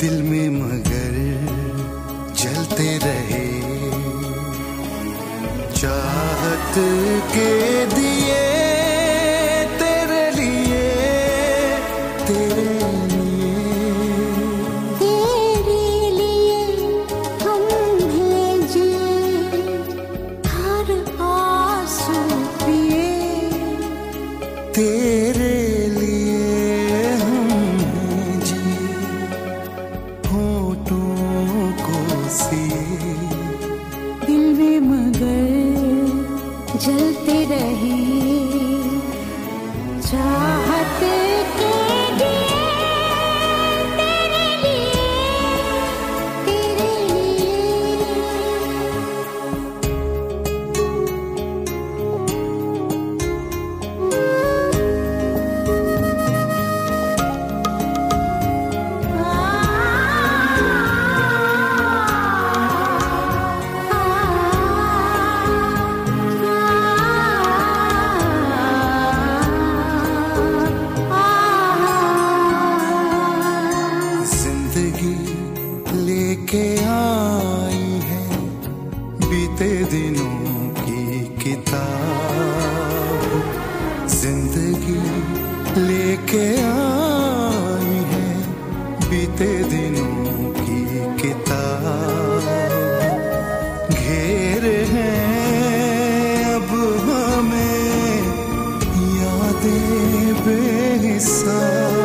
दिल में मगर जलते रहे। चाहत के दिए नहीं चाहते के बीते दिनों की किताब ज़िंदगी लेके आई है। बीते दिनों की किताब घेर है। अब हमें यादें बेहिसाब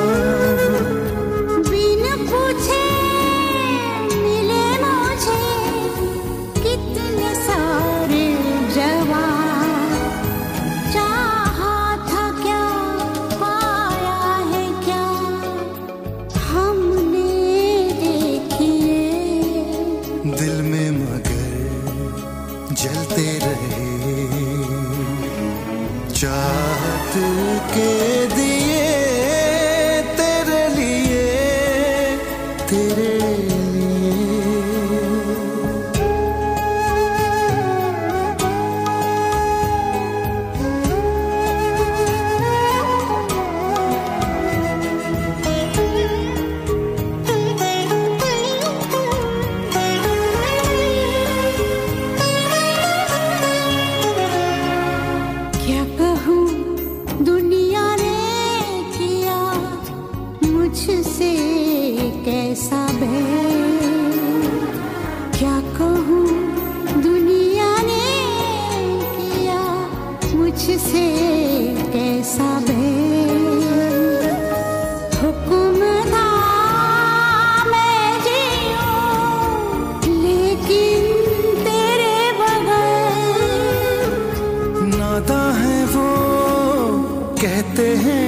तुझसे कैसा बैर क्या कहूँ? दुनिया ने किया मुझसे कैसा बैर लेकिन तेरे नाता है वो, कहते हैं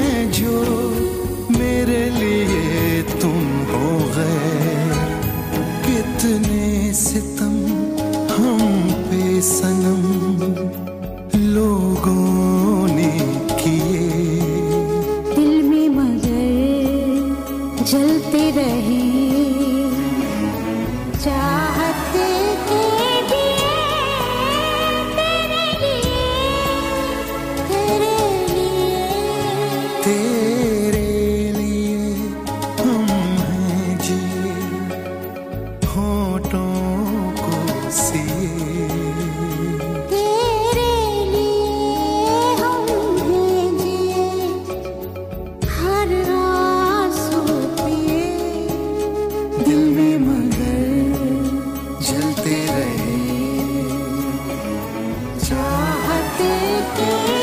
oh.